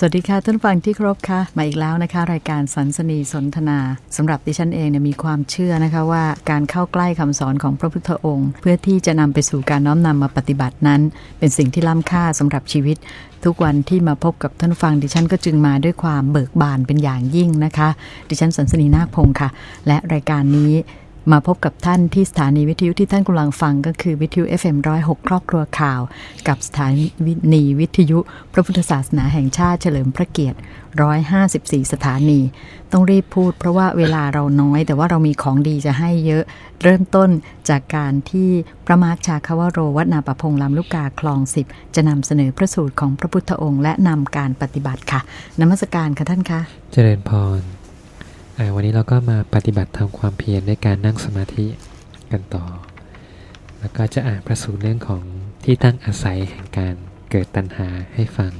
สวัสดีค่ะท่านฟังที่ครบค่ะ มาอีกแล้วนะคะ รายการสันสนีสนทนาสำหรับดิฉันเองเนี่ยมีความเชื่อนะคะว่าการเข้าใกล้คำสอนของพระพุทธองค์ เพื่อที่จะนำไปสู่การน้อมนำมาปฏิบัตินั้น เป็นสิ่งที่ล้ำค่าสำหรับชีวิต ทุกวันที่มาพบกับท่านฟัง ดิฉันก็จึงมาด้วยความเบิกบานเป็นอย่างยิ่งนะคะ ดิฉันสันสนีนาคพงศ์ค่ะ และรายการนี้ มาพบกับท่านที่สถานีวิทยุที่ท่านกำลังฟังก็คือวิทยุ FM106 ครอบครัวข่าว กับสถานีวิทยุ พระพุทธศาสนาแห่งชาติเฉลิมพระเกียรติ 154 สถานี ต้องรีบพูดเพราะว่าเวลาเราน้อย แต่ว่าเรามีของดีจะให้เยอะ เริ่มต้นจากการที่พระมาร์คชาคาวโรวัดนาปะพงลำลูกกาคลองสิบจะนำเสนอพระสูตรของพระพุทธองค์ และนำการปฏิบัติค่ะนมัสการค่ะท่านคะ เจริญพร วันนี้เราก็มาปฏิบัติทำความเพียรด้วยการนั่งสมาธิกันต่อ แล้วก็จะอ่านพระสูตรเรื่องของที่ตั้งอาศัยแห่งการเกิดตัณหาให้ฟัง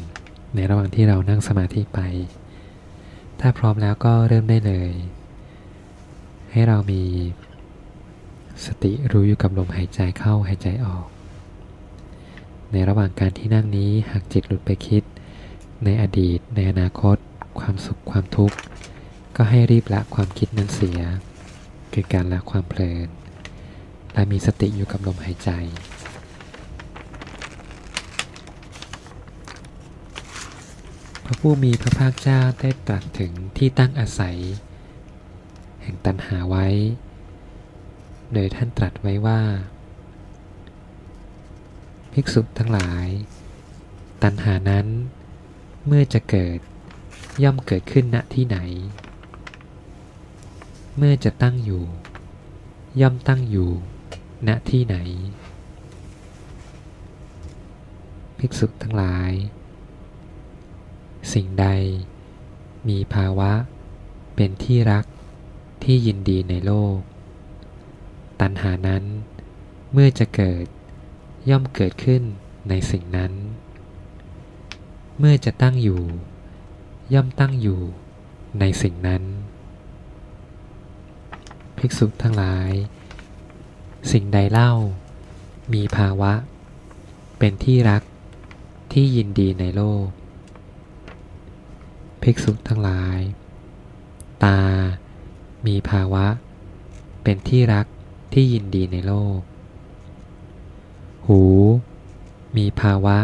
ในระหว่างที่เรานั่งสมาธิไป ถ้าพร้อมแล้วก็เริ่มได้เลย ให้เรามีสติรู้อยู่กับลมหายใจเข้าหายใจออก ในระหว่างการที่นั่งนี้หากจิตหลุดไปคิด ในอดีต ในอนาคต ความสุขความทุกข์ ก็ให้รีบละความคิดนั้นเสีย คือการละความเพลิน และมีสติอยู่กับลมหายใจพระผู้มีพระภาคเจ้าได้ตรัสถึงที่ตั้งอาศัย แห่งตัณหาไว้ โดยท่านตรัสไว้ว่า ภิกษุทั้งหลาย ตัณหานั้นเมื่อจะเกิดย่อมเกิดขึ้นณที่ไหน เมื่อจะตั้งอยู่ ย่อมตั้งอยู่ ณที่ไหน ภิกษุทั้งหลาย สิ่งใด มีภาวะ เป็นที่รักที่ยินดีในโลก ตัณหานั้น เมื่อจะเกิด ย่อมเกิดขึ้นในสิ่งนั้น เมื่อจะตั้งอยู่ ย่อมตั้งอยู่ในสิ่งนั้น ภิกษุทั้งหลาย สิ่งใดเล่า มีภาวะ เป็นที่รักที่ยินดีในโลก ภิกษุทั้งหลาย ตา มีภาวะ เป็นที่รักที่ยินดีในโลก หู มีภาวะ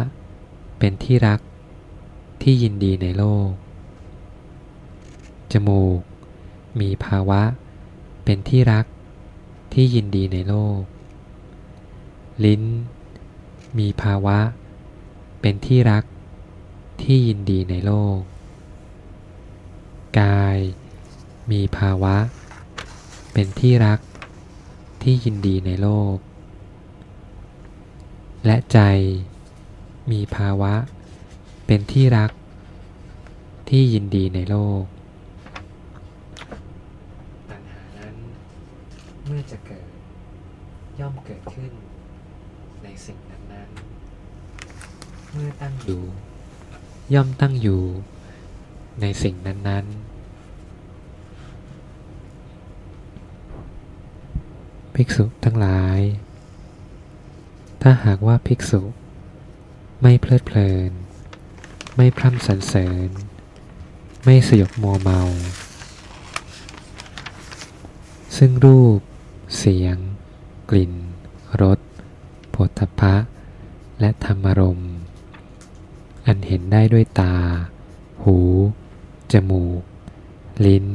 เป็นที่รักที่ยินดีในโลก จมูก มีภาวะเเป็นที่รักที่ยินดีในโลก ลิ้น มีภาวะ เป็นที่รักที่ยินดีในโลก กาย มีภาวะ เป็นที่รักที่ยินดีในโลก และใจ มีภาวะ เป็นที่รักที่ยินดีในโลกเมื่อ จะเกิด ย่อมเกิดขึ้น ในสิ่งนั้นๆ เมื่อตั้งอยู่ ย่อมตั้งอยู่ ในสิ่งนั้นๆ ภิกษุทั้งหลาย ถ้าหากว่าภิกษุ ไม่เพลิดเพลิน ไม่พร่ำสรรเสริญ ไม่สยบมัวเมาซึ่งรูป เสียง กลิ่น รสผลทพะ และธรรมรม อันเห็นได้ด้วยตา หู จมูก ลิ้น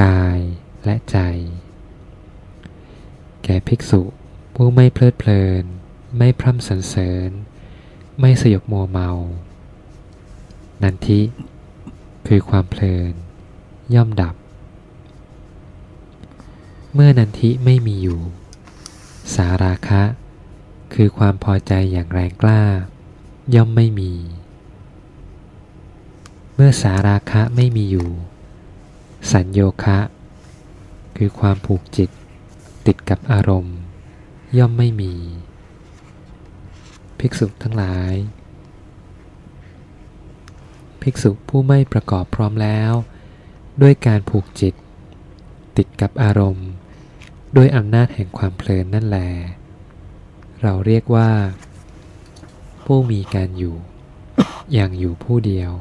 กาย และใจ แก่ภิกษุผู้ไม่เพลิดเพลิน ไม่พร่ำสรรเสริญ ไม่สยบมัวเมา นันทิ คือความเพลิน ย่อมดับ เมื่อนันทิไม่มีอยู่ สาราคะ คือความพอใจอย่างแรงกล้า ย่อมไม่มี เมื่อสาราคะไม่มีอยู่ สัญโยคะ คือความผูกจิต ติดกับอารมณ์ ย่อมไม่มี ภิกษุทั้งหลาย ภิกษุผู้ไม่ประกอบพร้อมแล้ว ด้วยการผูกจิต ติดกับอารมณ์ ด้วยอำนาจแห่งความเพลินนั่นแล เราเรียกว่า ผู้มีการอยู่ อย่างอยู่ผู้เดียว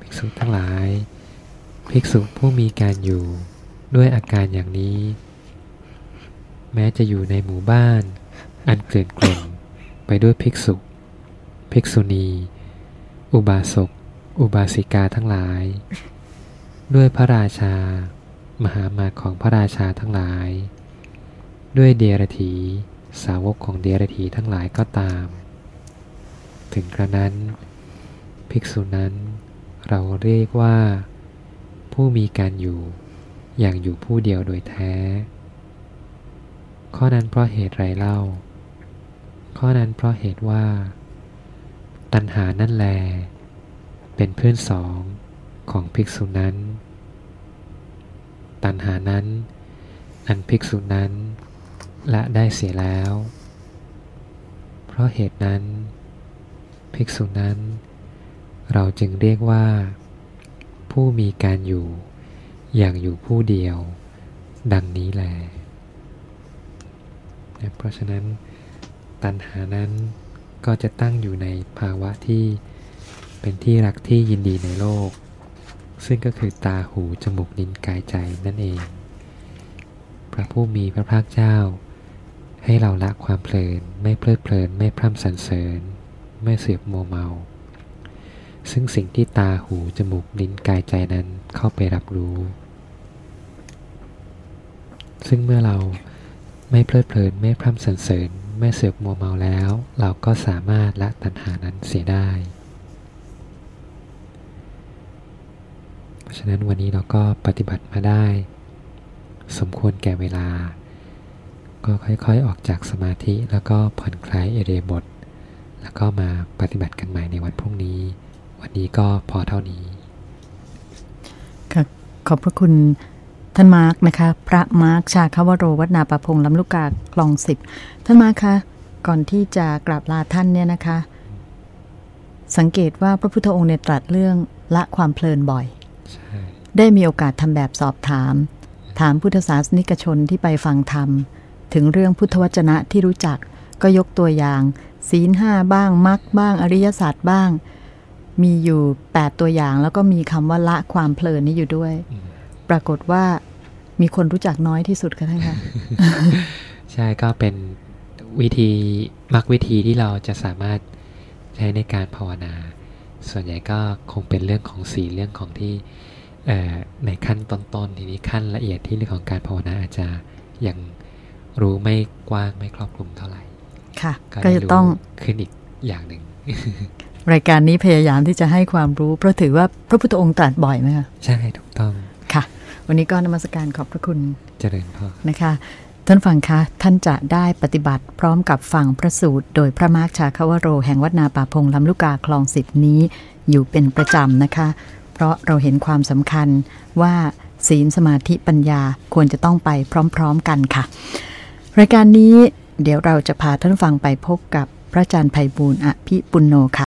ภิกษุทั้งหลาย ภิกษุผู้มีการอยู่ด้วยอาการอย่างนี้ แม้จะอยู่ในหมู่บ้าน อันเกลื่อนกล่นไปด้วยภิกษุ ภิกษุณี อุบาสก อุบาสิกาทั้งหลาย ด้วยพระราชา มหามาของพระราชาทั้งหลาย ด้วยเดียรถีสาวกของเดียรถีทั้งหลายก็ตาม ถึงกระนั้น ภิกษุนั้นเราเรียกว่า ผู้มีการอยู่อย่างอยู่ผู้เดียวโดยแท้ ข้อนั้นเพราะเหตุไรเล่า ข้อนั้นเพราะเหตุว่า ตัณหานั่นแล เป็นเพื่อนสองของภิกษุนั้น ตัณหานั้น อันภิกษุนั้นละได้เสียแล้ว เพราะเหตุนั้น ภิกษุนั้น เราจึงเรียกว่า ผู้มีการอยู่อย่างอยู่ผู้เดียว ดังนี้แหละเพราะฉะนั้นตัณหานั้นก็จะตั้งอยู่ในภาวะที่เป็นที่รักที่ยินดีในโลก ซึ่งก็คือตาหูจมูกลิ้นกายใจนั่นเอง พระผู้มีพระภาคเจ้า ให้เราละความเพลิน ไม่เพลิดเพลิน ไม่พร่ำสรรเสริญ ไม่เสือกโมเมา ซึ่งสิ่งที่ตาหูจมูกลิ้นกายใจนั้นเข้าไปรับรู้ ซึ่งเมื่อเราไม่เพลิดเพลิน ไม่พร่ำสรรเสริญ ไม่เสือกโมเมาแล้ว เราก็สามารถละตัณหานั้นเสียได้ เพ ราะฉะนั้นวันนี้เราก็ปฏิบัติมาได้ สมควรแก่เวลา ก็ค่อยๆออกจากสมาธิแล้วก็ผ่อนคลายเอเรบท แล้วก็มาปฏิบัติกันใหม่ในวันพรุ่งนี้ วันนี้ก็พอเท่านี้ค่ะขอบพระคุณท่านมาร์กนะคะ พระมาร์กชาคาวโรวัฒนาประพงลำลูกกาคลองสิบท่านมาร์กคะก่อนที่จะกราบลาท่านเนี่ยนะคะ สังเกตว่าพระพุทธองค์เนี่ยตรัสเรื่องละความเพลินบ่อย ได้มีโอกาสทำแบบสอบถาม ถามพุทธศาสนิกชนที่ไปฟังธรรม ถึงเรื่องพุทธวจนะที่รู้จักก็ยกตัวอย่าง ศีลห้าบ้างมรรคบ้างอริยศาสตร์บ้าง มีอยู่ 8 ตัวอย่างแล้วก็มีคำว่าละความเพลินนี้อยู่ด้วยอืมปรากฏว่ามีคนรู้จักน้อยที่สุดค่ะท่านคะใช่ก็เป็นวิธีมักวิธีที่เราจะสามารถใช้ในการภาวนา ส่วนใหญ่ก็คงเป็นเรื่องของสีลเรื่องของที่เอ่อในขั้นต้นๆทีนี้ขั้นละเอียดที่เรื่องของการภาวนาอาจจะยังรู้ไม่กว้างไม่ครอบคลุมเท่าไหร่ค่ะก็ก็ได้จะรู้ต้องขึ้นอีกอย่างหนึ่งรายการนี้พยายามที่จะให้ความรู้เพราะถือว่าพระพุทธองค์ตรัสบ่อยไหมคะใช่ถูกต้องค่ะ วันนี้ก็นมัสการขอบพระคุณเจริญพรนะคะ ท่านฟังคะ ท่านจะได้ปฏิบัติพร้อมกับฟังพระสูตร โดยพระมาร์คชาคาวโร แห่งวัดนาป่าพงลำลูกกาคลองสิบนี้ อยู่เป็นประจำนะคะ เพราะเราเห็นความสำคัญว่าศีลสมาธิปัญญาควรจะต้องไปพร้อมๆกันค่ะ รายการนี้เดี๋ยวเราจะพาท่านฟังไปพบกับพระอาจารย์ไพบูลอภิปุณโนค่ะ